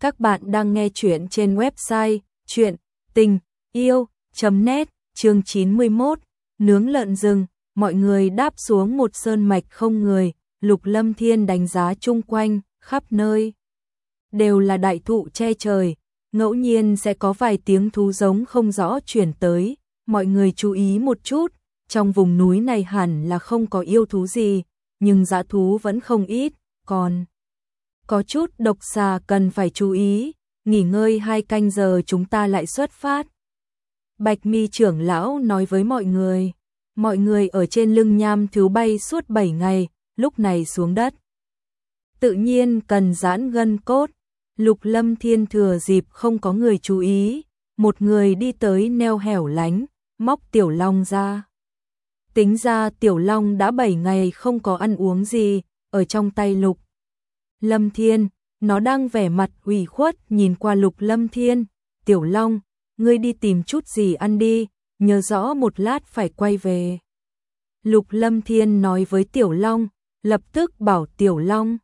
Các bạn đang nghe chuyện trên website chuyện tình yêu.net chương 91 Nướng lợn rừng, mọi người đáp xuống một sơn mạch không người, Lục Lâm Thiên đánh giá chung quanh, khắp nơi. Đều là đại thụ che trời, ngẫu nhiên sẽ có vài tiếng thú giống không rõ chuyển tới, mọi người chú ý một chút, trong vùng núi này hẳn là không có yêu thú gì, nhưng dã thú vẫn không ít, còn có chút độc xà cần phải chú ý, nghỉ ngơi hai canh giờ chúng ta lại xuất phát. Bạch mi trưởng lão nói với mọi người, mọi người ở trên lưng nham thứ bay suốt 7 ngày, lúc này xuống đất. Tự nhiên cần giãn gân cốt, lục lâm thiên thừa dịp không có người chú ý, một người đi tới neo hẻo lánh, móc tiểu long ra. Tính ra tiểu long đã 7 ngày không có ăn uống gì, ở trong tay lục. Lâm Thiên, nó đang vẻ mặt ủy khuất nhìn qua Lục Lâm Thiên, "Tiểu Long, ngươi đi tìm chút gì ăn đi, nhớ rõ một lát phải quay về." Lục Lâm Thiên nói với Tiểu Long, lập tức bảo Tiểu Long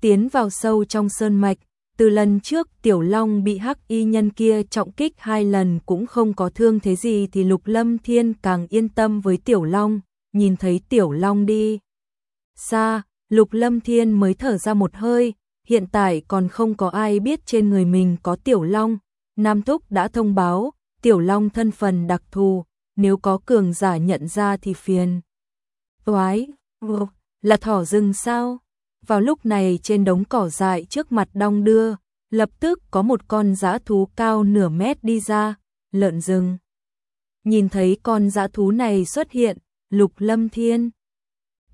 tiến vào sâu trong sơn mạch. Từ lần trước Tiểu Long bị hắc y nhân kia trọng kích hai lần cũng không có thương thế gì thì Lục Lâm Thiên càng yên tâm với Tiểu Long, nhìn thấy Tiểu Long đi. Xa, Lục Lâm Thiên mới thở ra một hơi, hiện tại còn không có ai biết trên người mình có Tiểu Long. Nam Túc đã thông báo, Tiểu Long thân phần đặc thù, nếu có cường giả nhận ra thì phiền. Toái, là thỏ rừng sao? Vào lúc này trên đống cỏ dại trước mặt đong đưa, lập tức có một con dã thú cao nửa mét đi ra, lợn rừng. Nhìn thấy con dã thú này xuất hiện, Lục Lâm Thiên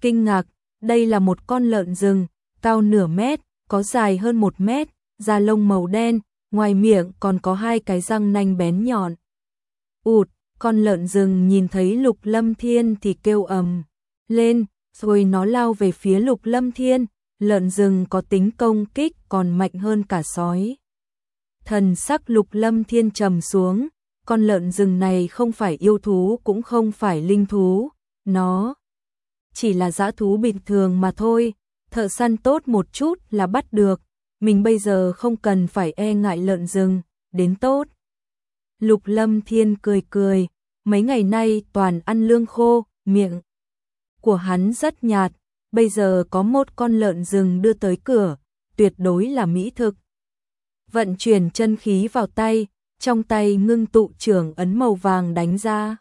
kinh ngạc, đây là một con lợn rừng, cao nửa mét, có dài hơn một mét, da lông màu đen, ngoài miệng còn có hai cái răng nanh bén nhọn. Ụt, con lợn rừng nhìn thấy Lục Lâm Thiên thì kêu ầm lên, rồi nó lao về phía Lục Lâm Thiên, lợn rừng có tính công kích còn mạnh hơn cả sói. Thần sắc Lục Lâm Thiên trầm xuống, con lợn rừng này không phải yêu thú cũng không phải linh thú, nó chỉ là dã thú bình thường mà thôi, thợ săn tốt một chút là bắt được, mình bây giờ không cần phải e ngại lợn rừng, đến tốt. Lục Lâm Thiên cười cười, mấy ngày nay toàn ăn lương khô, miệng của hắn rất nhạt, bây giờ có một con lợn rừng đưa tới cửa, tuyệt đối là mỹ thực. Vận chuyển chân khí vào tay, trong tay ngưng tụ trưởng ấn màu vàng đánh ra.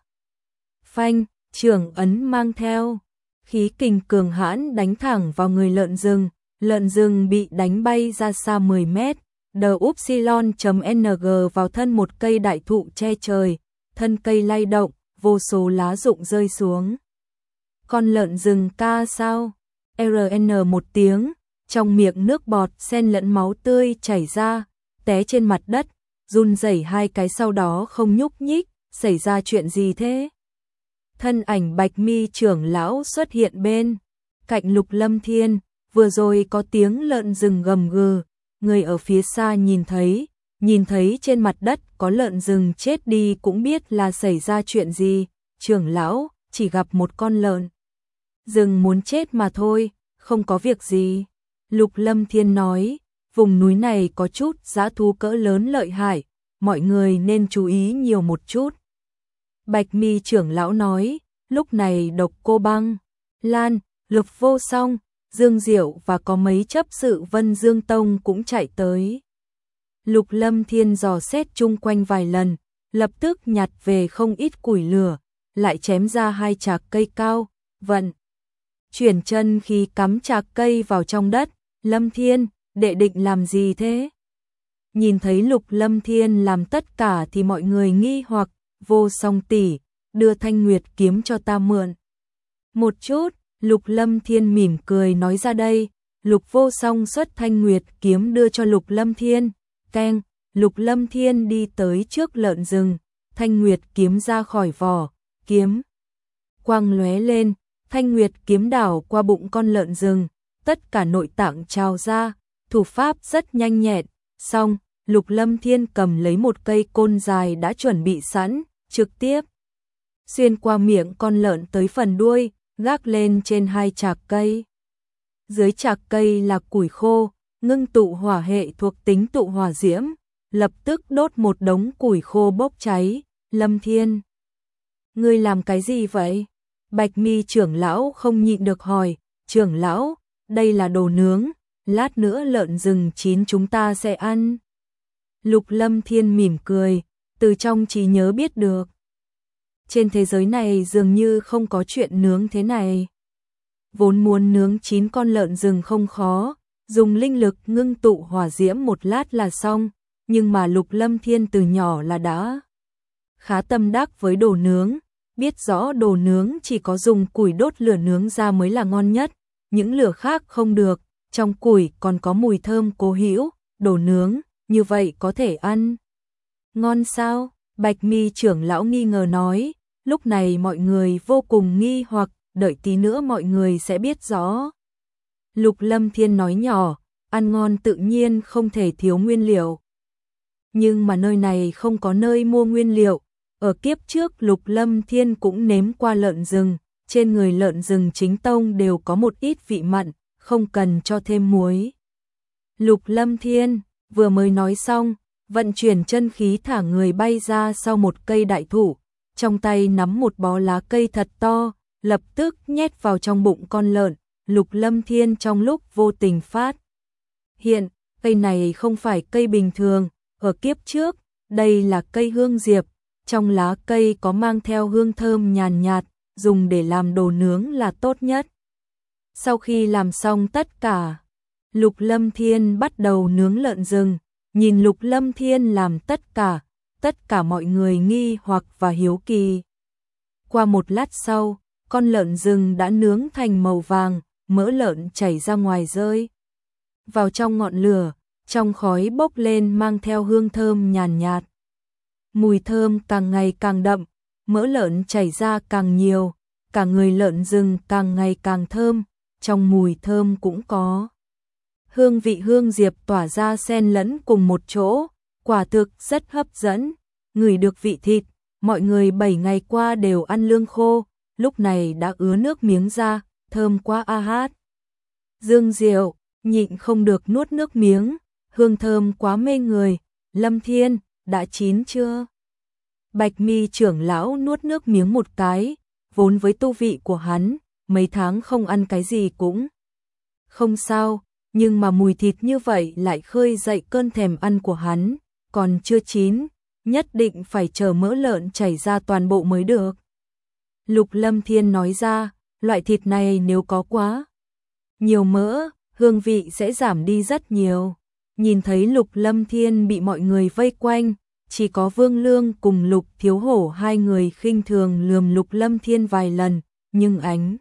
Phanh, trưởng ấn mang theo khí kình cường hãn đánh thẳng vào người lợn rừng, lợn rừng bị đánh bay ra xa 10 mét, đờ upsilon.ng vào thân một cây đại thụ che trời, thân cây lay động, vô số lá rụng rơi xuống. Con lợn rừng ca sao? RN một tiếng, trong miệng nước bọt xen lẫn máu tươi chảy ra, té trên mặt đất, run rẩy hai cái sau đó không nhúc nhích, xảy ra chuyện gì thế? Thân ảnh bạch mi trưởng lão xuất hiện bên, cạnh lục lâm thiên, vừa rồi có tiếng lợn rừng gầm gừ, người ở phía xa nhìn thấy, nhìn thấy trên mặt đất có lợn rừng chết đi cũng biết là xảy ra chuyện gì, trưởng lão chỉ gặp một con lợn. Rừng muốn chết mà thôi, không có việc gì. Lục Lâm Thiên nói, vùng núi này có chút giá thú cỡ lớn lợi hại, mọi người nên chú ý nhiều một chút. Bạch mi trưởng lão nói, lúc này độc cô băng, Lan, lục vô song, Dương Diệu và có mấy chấp sự Vân Dương Tông cũng chạy tới. Lục Lâm Thiên dò xét chung quanh vài lần, lập tức nhặt về không ít củi lửa, lại chém ra hai chạc cây cao, vận. Chuyển chân khi cắm chạc cây vào trong đất, Lâm Thiên, đệ định làm gì thế? Nhìn thấy Lục Lâm Thiên làm tất cả thì mọi người nghi hoặc, vô song tỷ, đưa thanh nguyệt kiếm cho ta mượn. Một chút, Lục Lâm Thiên mỉm cười nói ra đây, Lục vô song xuất thanh nguyệt kiếm đưa cho Lục Lâm Thiên, keng, Lục Lâm Thiên đi tới trước lợn rừng, thanh nguyệt kiếm ra khỏi vỏ, kiếm. Quang lóe lên, thanh nguyệt kiếm đảo qua bụng con lợn rừng, tất cả nội tạng trào ra, thủ pháp rất nhanh nhẹn, xong, Lục Lâm Thiên cầm lấy một cây côn dài đã chuẩn bị sẵn, trực tiếp xuyên qua miệng con lợn tới phần đuôi, gác lên trên hai chạc cây. Dưới chạc cây là củi khô, ngưng tụ hỏa hệ thuộc tính tụ hỏa diễm, lập tức đốt một đống củi khô bốc cháy, Lâm Thiên. Ngươi làm cái gì vậy? Bạch mi trưởng lão không nhịn được hỏi, trưởng lão, đây là đồ nướng, lát nữa lợn rừng chín chúng ta sẽ ăn. Lục Lâm Thiên mỉm cười, từ trong trí nhớ biết được. Trên thế giới này dường như không có chuyện nướng thế này. Vốn muốn nướng chín con lợn rừng không khó, dùng linh lực ngưng tụ hỏa diễm một lát là xong, nhưng mà Lục Lâm Thiên từ nhỏ là đã khá tâm đắc với đồ nướng, biết rõ đồ nướng chỉ có dùng củi đốt lửa nướng ra mới là ngon nhất, những lửa khác không được, trong củi còn có mùi thơm cố hữu, đồ nướng, như vậy có thể ăn. Ngon sao? Bạch mi trưởng lão nghi ngờ nói, lúc này mọi người vô cùng nghi hoặc, đợi tí nữa mọi người sẽ biết rõ. Lục Lâm Thiên nói nhỏ, ăn ngon tự nhiên không thể thiếu nguyên liệu. Nhưng mà nơi này không có nơi mua nguyên liệu, ở kiếp trước Lục Lâm Thiên cũng nếm qua lợn rừng, trên người lợn rừng chính tông đều có một ít vị mặn, không cần cho thêm muối. Lục Lâm Thiên vừa mới nói xong, vận chuyển chân khí thả người bay ra sau một cây đại thụ, trong tay nắm một bó lá cây thật to, lập tức nhét vào trong bụng con lợn, Lục Lâm Thiên trong lúc vô tình phát. Hiện, cây này không phải cây bình thường, ở kiếp trước, đây là cây hương diệp, trong lá cây có mang theo hương thơm nhàn nhạt, dùng để làm đồ nướng là tốt nhất. Sau khi làm xong tất cả, Lục Lâm Thiên bắt đầu nướng lợn rừng, nhìn Lục Lâm Thiên làm tất cả, tất cả mọi người nghi hoặc và hiếu kỳ. Qua một lát sau, con lợn rừng đã nướng thành màu vàng, mỡ lợn chảy ra ngoài rơi. Vào trong ngọn lửa, trong khói bốc lên mang theo hương thơm nhàn nhạt. Mùi thơm càng ngày càng đậm, mỡ lợn chảy ra càng nhiều, cả người lợn rừng càng ngày càng thơm, trong mùi thơm cũng có. Hương vị hương diệp tỏa ra xen lẫn cùng một chỗ, quả thực rất hấp dẫn, người được vị thịt, mọi người 7 ngày qua đều ăn lương khô, lúc này đã ứa nước miếng ra, thơm quá a hát. Dương Diệu, nhịn không được nuốt nước miếng, hương thơm quá mê người, Lâm Thiên, đã chín chưa? Bạch mi trưởng lão nuốt nước miếng một cái, vốn với tu vị của hắn, mấy tháng không ăn cái gì cũng không sao, nhưng mà mùi thịt như vậy lại khơi dậy cơn thèm ăn của hắn, còn chưa chín, nhất định phải chờ mỡ lợn chảy ra toàn bộ mới được. Lục Lâm Thiên nói ra, loại thịt này nếu có quá nhiều mỡ, hương vị sẽ giảm đi rất nhiều. Nhìn thấy Lục Lâm Thiên bị mọi người vây quanh, chỉ có Vương Lương cùng Lục Thiếu Hổ hai người khinh thường lườm Lục Lâm Thiên vài lần, nhưng ánh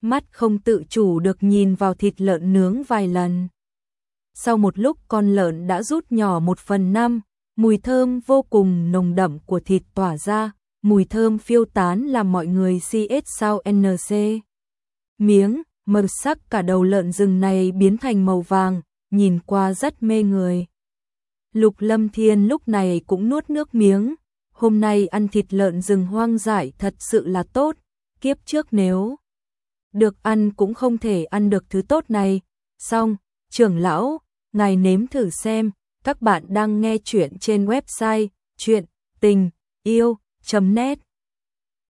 mắt không tự chủ được nhìn vào thịt lợn nướng vài lần. Sau một lúc con lợn đã rút nhỏ một phần năm, mùi thơm vô cùng nồng đậm của thịt tỏa ra, mùi thơm phiêu tán làm mọi người CS sau NC. Miếng, màu sắc cả đầu lợn rừng này biến thành màu vàng, nhìn qua rất mê người. Lục Lâm Thiên lúc này cũng nuốt nước miếng, hôm nay ăn thịt lợn rừng hoang dại thật sự là tốt, kiếp trước nếu được ăn cũng không thể ăn được thứ tốt này. Xong, trưởng lão, ngài nếm thử xem, các bạn đang nghe chuyện trên website chuyện tình yêu.net